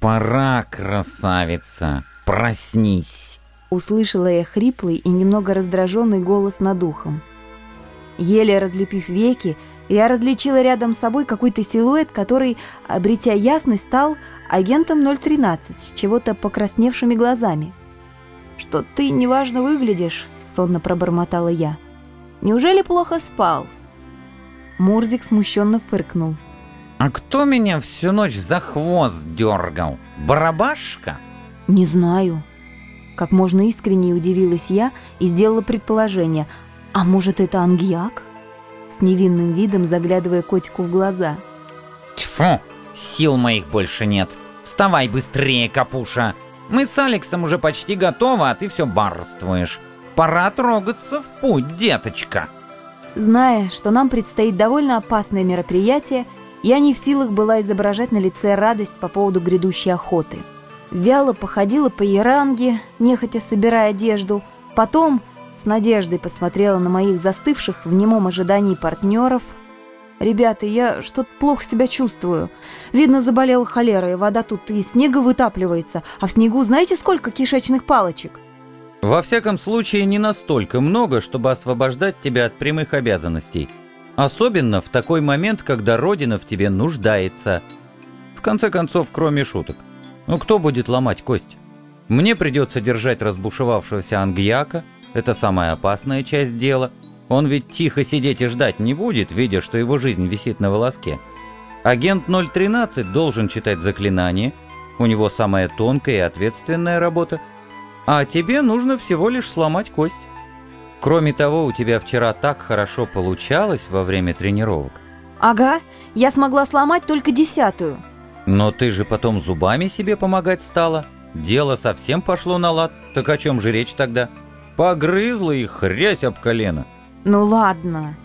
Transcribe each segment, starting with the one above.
«Пора, красавица, проснись!» Услышала я хриплый и немного раздраженный голос над ухом. Еле разлепив веки, я различила рядом с собой какой-то силуэт, который, обретя ясность, стал агентом 013 с чего-то покрасневшими глазами. «Что ты неважно выглядишь», — сонно пробормотала я. «Неужели плохо спал?» Мурзик смущенно фыркнул. «А кто меня всю ночь за хвост дергал? Барабашка?» «Не знаю». Как можно искренне удивилась я и сделала предположение. «А может, это ангьяк?» С невинным видом заглядывая котику в глаза. «Тьфу! Сил моих больше нет. Вставай быстрее, Капуша. Мы с Алексом уже почти готовы, а ты все барствуешь. Пора трогаться в путь, деточка!» Зная, что нам предстоит довольно опасное мероприятие, я не в силах была изображать на лице радость по поводу грядущей охоты. Вяло походила по Яранге, нехотя собирая одежду, потом с надеждой посмотрела на моих застывших в немом ожидании партнеров. «Ребята, я что-то плохо себя чувствую. Видно, заболела холерой, вода тут из снега вытапливается, а в снегу знаете, сколько кишечных палочек?» Во всяком случае, не настолько много, чтобы освобождать тебя от прямых обязанностей. Особенно в такой момент, когда Родина в тебе нуждается. В конце концов, кроме шуток. Ну кто будет ломать кость? Мне придется держать разбушевавшегося ангьяка, это самая опасная часть дела. Он ведь тихо сидеть и ждать не будет, видя, что его жизнь висит на волоске. Агент 013 должен читать заклинания, у него самая тонкая и ответственная работа – а тебе нужно всего лишь сломать кость. Кроме того, у тебя вчера так хорошо получалось во время тренировок. Ага, я смогла сломать только десятую. Но ты же потом зубами себе помогать стала. Дело совсем пошло на лад. Так о чем же речь тогда? Погрызла их хрясь об колено. Ну ладно,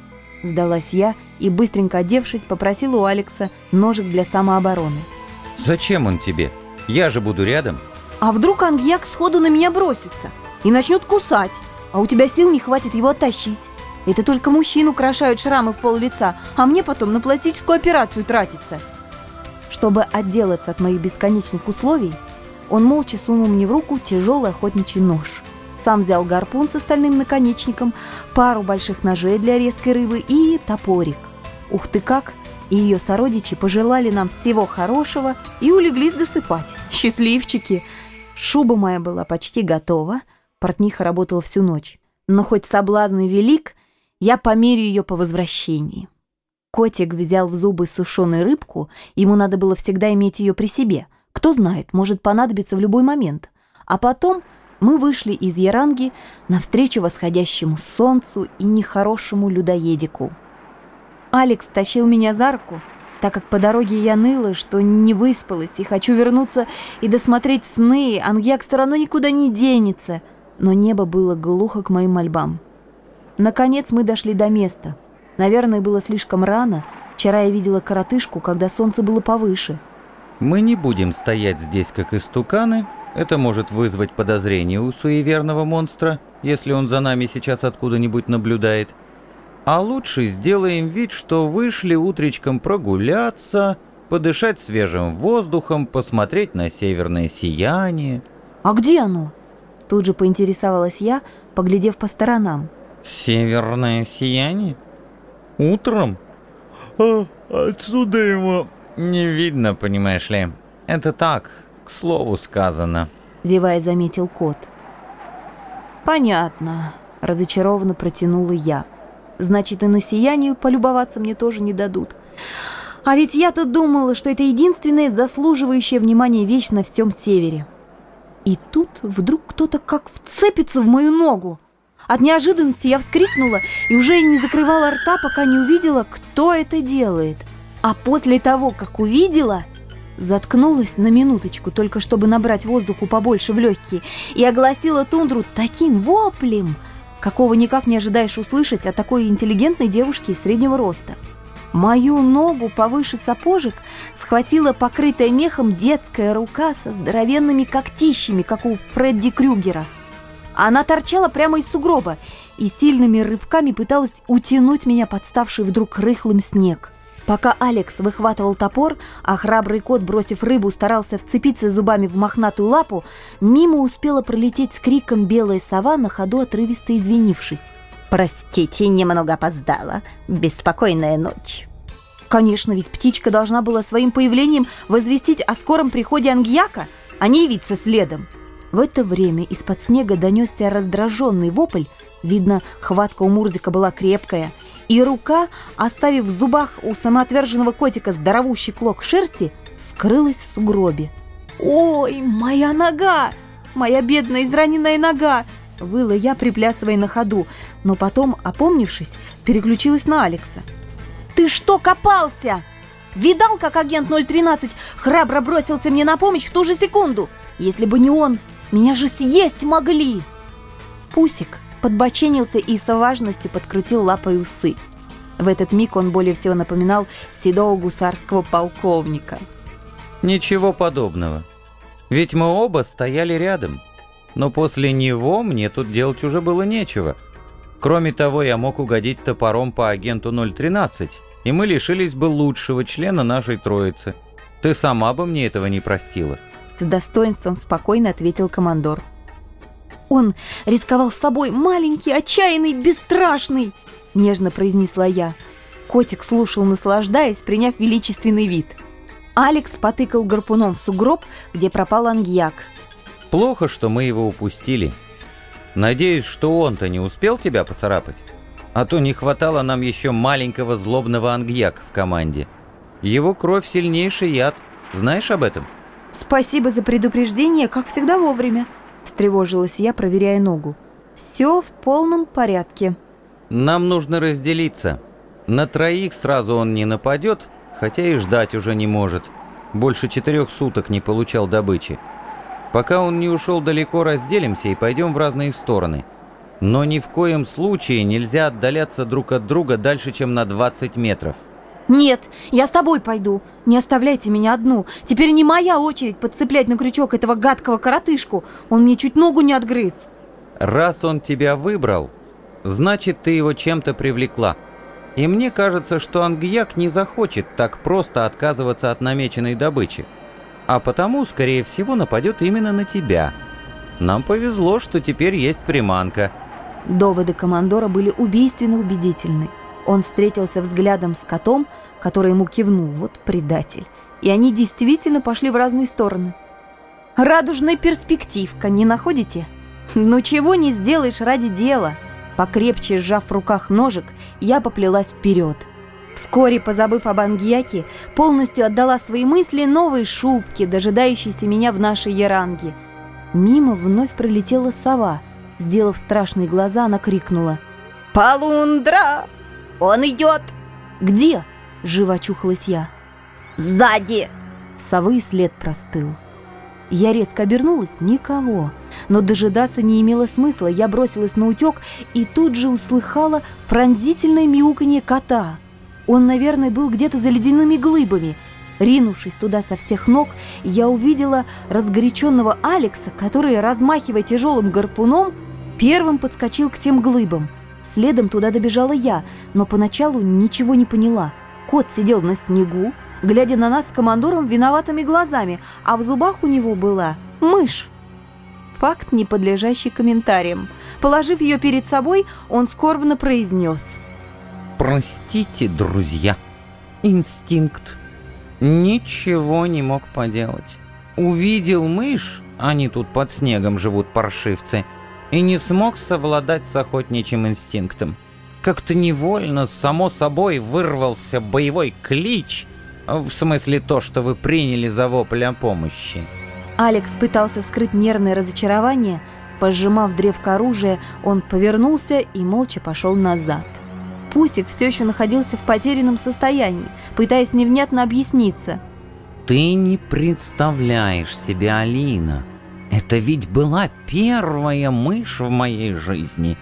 сдалась я и, быстренько одевшись, попросила у Алекса ножик для самообороны. Зачем он тебе? Я же буду рядом. А вдруг ангьяк сходу на меня бросится и начнет кусать, а у тебя сил не хватит его оттащить? Это только мужчин украшают шрамы в пол лица, а мне потом на пластическую операцию тратиться. Чтобы отделаться от моих бесконечных условий, он молча сунул мне в руку тяжелый охотничий нож. Сам взял гарпун с остальным наконечником, пару больших ножей для резкой рыбы и топорик. Ух ты как! И ее сородичи пожелали нам всего хорошего и улеглись досыпать. Счастливчики! Шуба моя была почти готова, портниха работала всю ночь. Но хоть соблазн и велик, я померю ее по возвращении. Котик взял в зубы сушеную рыбку, ему надо было всегда иметь ее при себе. Кто знает, может понадобиться в любой момент. А потом мы вышли из Яранги навстречу восходящему солнцу и нехорошему людоедику. Алекс тащил меня за руку, так как по дороге я ныла, что не выспалась и хочу вернуться и досмотреть сны, Ангьяк все равно никуда не денется. Но небо было глухо к моим мольбам. Наконец мы дошли до места. Наверное, было слишком рано. Вчера я видела коротышку, когда солнце было повыше. Мы не будем стоять здесь, как истуканы. Это может вызвать подозрение у суеверного монстра, если он за нами сейчас откуда-нибудь наблюдает. А лучше сделаем вид, что вышли утречком прогуляться, подышать свежим воздухом, посмотреть на северное сияние. «А где оно?» Тут же поинтересовалась я, поглядев по сторонам. «Северное сияние? Утром? А, отсюда его не видно, понимаешь ли. Это так, к слову сказано», — зевая заметил кот. «Понятно», — разочарованно протянула я. Значит, и на сиянию полюбоваться мне тоже не дадут. А ведь я-то думала, что это единственная заслуживающая внимания вещь на всем севере. И тут вдруг кто-то как вцепится в мою ногу. От неожиданности я вскрикнула и уже не закрывала рта, пока не увидела, кто это делает. А после того, как увидела, заткнулась на минуточку, только чтобы набрать воздуху побольше в легкие, и огласила тундру таким воплем – какого никак не ожидаешь услышать от такой интеллигентной девушки среднего роста. Мою ногу повыше сапожек схватила покрытая мехом детская рука со здоровенными когтищами, как у Фредди Крюгера. Она торчала прямо из сугроба и сильными рывками пыталась утянуть меня подставший вдруг рыхлым снег. Пока Алекс выхватывал топор, а храбрый кот, бросив рыбу, старался вцепиться зубами в мохнатую лапу, мимо успела пролететь с криком белая сова, на ходу отрывисто извинившись. «Простите, немного опоздала. Беспокойная ночь». Конечно, ведь птичка должна была своим появлением возвестить о скором приходе Ангьяка, а не явиться следом. В это время из-под снега донесся раздраженный вопль, видно, хватка у Мурзика была крепкая – и рука, оставив в зубах у самоотверженного котика здоровущий клок шерсти, скрылась в сугробе. «Ой, моя нога! Моя бедная израненная нога!» Выла я, приплясывая на ходу, но потом, опомнившись, переключилась на Алекса. «Ты что копался? Видал, как агент 013 храбро бросился мне на помощь в ту же секунду? Если бы не он, меня же съесть могли!» Пусик, подбоченился и со важностью подкрутил лапой усы. В этот миг он более всего напоминал седого гусарского полковника. «Ничего подобного. Ведь мы оба стояли рядом. Но после него мне тут делать уже было нечего. Кроме того, я мог угодить топором по агенту 013, и мы лишились бы лучшего члена нашей троицы. Ты сама бы мне этого не простила». С достоинством спокойно ответил командор. Он рисковал с собой, маленький, отчаянный, бесстрашный!» Нежно произнесла я. Котик слушал, наслаждаясь, приняв величественный вид. Алекс потыкал гарпуном в сугроб, где пропал ангьяк. «Плохо, что мы его упустили. Надеюсь, что он-то не успел тебя поцарапать? А то не хватало нам еще маленького злобного ангьяка в команде. Его кровь сильнейший яд. Знаешь об этом?» «Спасибо за предупреждение, как всегда вовремя», встревожилась я, проверяя ногу. «Все в полном порядке». «Нам нужно разделиться. На троих сразу он не нападет, хотя и ждать уже не может. Больше четырех суток не получал добычи. Пока он не ушел далеко, разделимся и пойдем в разные стороны. Но ни в коем случае нельзя отдаляться друг от друга дальше, чем на 20 метров». «Нет, я с тобой пойду. Не оставляйте меня одну. Теперь не моя очередь подцеплять на крючок этого гадкого коротышку. Он мне чуть ногу не отгрыз». «Раз он тебя выбрал, значит, ты его чем-то привлекла. И мне кажется, что Ангьяк не захочет так просто отказываться от намеченной добычи. А потому, скорее всего, нападет именно на тебя. Нам повезло, что теперь есть приманка». Доводы командора были убийственно убедительны. Он встретился взглядом с котом, который ему кивнул, вот предатель. И они действительно пошли в разные стороны. Радужная перспективка, не находите? Ну чего не сделаешь ради дела? Покрепче сжав в руках ножик, я поплелась вперед. Вскоре, позабыв об Ангьяке, полностью отдала свои мысли новой шубке, дожидающейся меня в нашей яранге. Мимо вновь пролетела сова. Сделав страшные глаза, она крикнула. «Полундра!» Он идет!» «Где?» – живо очухалась я. «Сзади!» Совы след простыл. Я резко обернулась, никого. Но дожидаться не имело смысла. Я бросилась на утек и тут же услыхала пронзительное мяуканье кота. Он, наверное, был где-то за ледяными глыбами. Ринувшись туда со всех ног, я увидела разгоряченного Алекса, который, размахивая тяжелым гарпуном, первым подскочил к тем глыбам. Следом туда добежала я, но поначалу ничего не поняла. Кот сидел на снегу, глядя на нас с командором виноватыми глазами, а в зубах у него была мышь. Факт, не подлежащий комментариям. Положив ее перед собой, он скорбно произнес. «Простите, друзья, инстинкт. Ничего не мог поделать. Увидел мышь, они тут под снегом живут паршивцы, и не смог совладать с охотничьим инстинктом. Как-то невольно, само собой, вырвался боевой клич, в смысле то, что вы приняли за вопль о помощи. Алекс пытался скрыть нервное разочарование, пожимав древко оружия, он повернулся и молча пошел назад. Пусик все еще находился в потерянном состоянии, пытаясь невнятно объясниться. «Ты не представляешь себе, Алина!» Это ведь была первая мышь в моей жизни.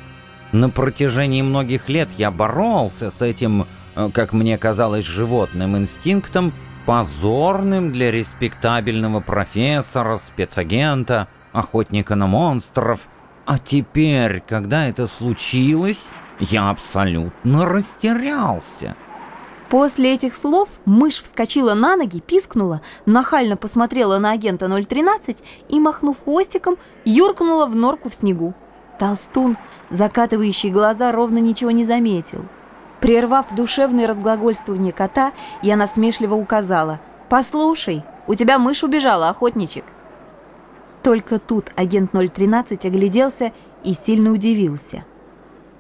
На протяжении многих лет я боролся с этим, э, как мне казалось, животным инстинктом, позорным для респектабельного профессора, спецагента, охотника на монстров. А теперь, когда это случилось, я абсолютно растерялся. После этих слов мышь вскочила на ноги, пискнула, нахально посмотрела на агента 013 и, махнув хвостиком, юркнула в норку в снегу. Толстун, закатывающий глаза, ровно ничего не заметил. Прервав душевное разглагольствование кота, я насмешливо указала. «Послушай, у тебя мышь убежала, охотничек». Только тут агент 013 огляделся и сильно удивился.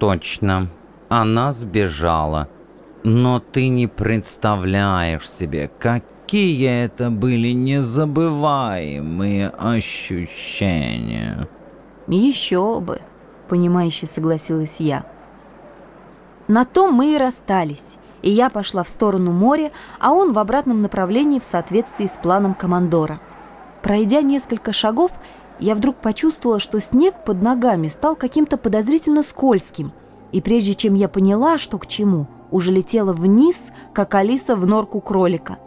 Точно, она сбежала. Но ты не представляешь себе, какие это были незабываемые ощущения. Еще бы, понимающе согласилась я. На том мы и расстались, и я пошла в сторону моря, а он в обратном направлении в соответствии с планом командора. Пройдя несколько шагов, я вдруг почувствовала, что снег под ногами стал каким-то подозрительно скользким, и прежде чем я поняла, что к чему, уже летела вниз, как Алиса в норку кролика.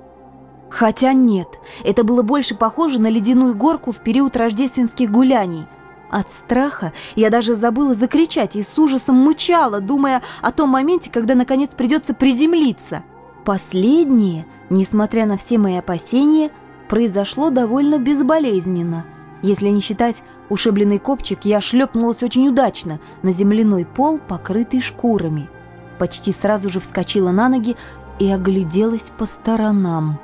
Хотя нет, это было больше похоже на ледяную горку в период рождественских гуляний – от страха я даже забыла закричать и с ужасом мычала, думая о том моменте, когда наконец придется приземлиться. Последнее, несмотря на все мои опасения, произошло довольно безболезненно. Если не считать ушибленный копчик, я шлепнулась очень удачно на земляной пол, покрытый шкурами. Почти сразу же вскочила на ноги и огляделась по сторонам.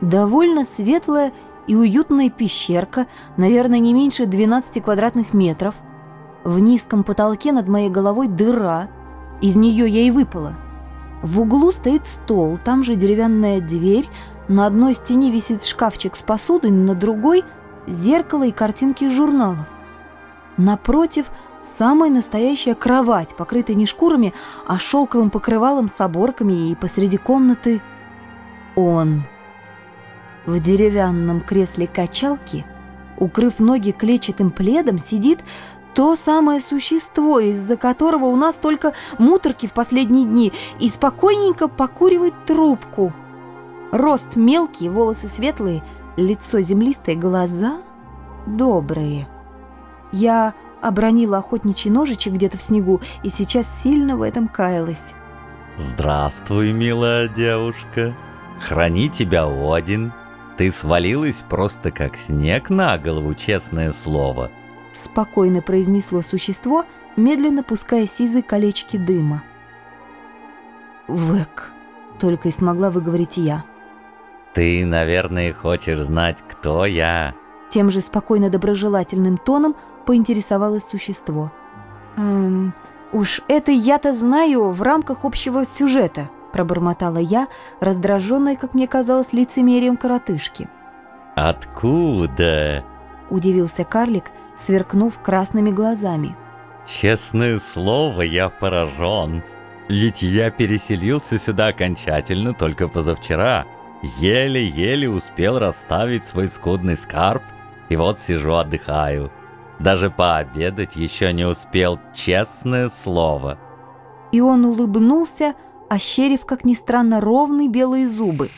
Довольно светлая и уютная пещерка, наверное, не меньше 12 квадратных метров. В низком потолке над моей головой дыра, из нее я и выпала. В углу стоит стол, там же деревянная дверь, на одной стене висит шкафчик с посудой, на другой – зеркало и картинки журналов. Напротив – самая настоящая кровать, покрытая не шкурами, а шелковым покрывалом с оборками, и посреди комнаты – он – в деревянном кресле качалки, укрыв ноги клетчатым пледом, сидит то самое существо, из-за которого у нас только муторки в последние дни, и спокойненько покуривает трубку. Рост мелкий, волосы светлые, лицо землистое, глаза добрые. Я обронила охотничий ножичек где-то в снегу и сейчас сильно в этом каялась. «Здравствуй, милая девушка! Храни тебя Один!» Ты свалилась просто как снег на голову, честное слово. Спокойно произнесло существо, медленно пуская сизые колечки дыма. «Вэк», — только и смогла выговорить я. «Ты, наверное, хочешь знать, кто я?» Тем же спокойно доброжелательным тоном поинтересовалось существо. «Эм, уж это я-то знаю в рамках общего сюжета», пробормотала я, раздраженная, как мне казалось, лицемерием коротышки. «Откуда?» – удивился карлик, сверкнув красными глазами. «Честное слово, я поражен. Ведь я переселился сюда окончательно только позавчера. Еле-еле успел расставить свой скудный скарб, и вот сижу отдыхаю. Даже пообедать еще не успел, честное слово». И он улыбнулся, – ощерив, как ни странно, ровные белые зубы.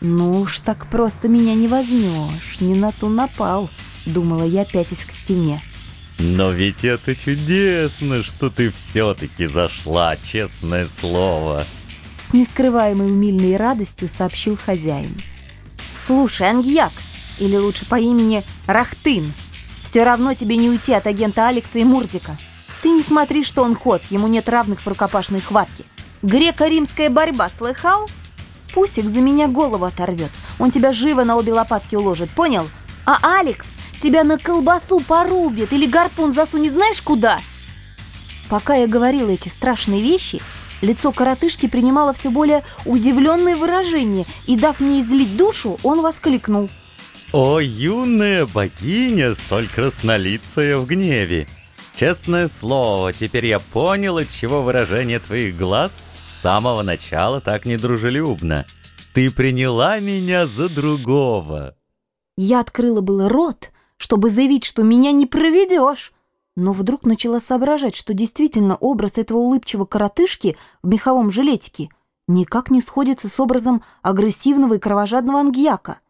«Ну уж так просто меня не возьмешь, не на ту напал», — думала я, пятясь к стене. «Но ведь это чудесно, что ты все-таки зашла, честное слово!» Нескрываемой умильной радостью сообщил хозяин. «Слушай, Ангьяк, или лучше по имени Рахтын, все равно тебе не уйти от агента Алекса и Мурдика. Ты не смотри, что он кот, ему нет равных в рукопашной хватке. Греко-римская борьба, слыхал? Пусик за меня голову оторвет. Он тебя живо на обе лопатки уложит, понял? А Алекс тебя на колбасу порубит или гарпун засунет знаешь куда? Пока я говорила эти страшные вещи, лицо коротышки принимало все более удивленное выражение, и, дав мне излить душу, он воскликнул. «О, юная богиня, столь краснолицая в гневе! Честное слово, теперь я понял, от чего выражение твоих глаз самого начала так недружелюбно. Ты приняла меня за другого. Я открыла было рот, чтобы заявить, что меня не проведешь, но вдруг начала соображать, что действительно образ этого улыбчивого коротышки в меховом жилетике никак не сходится с образом агрессивного и кровожадного ангьяка —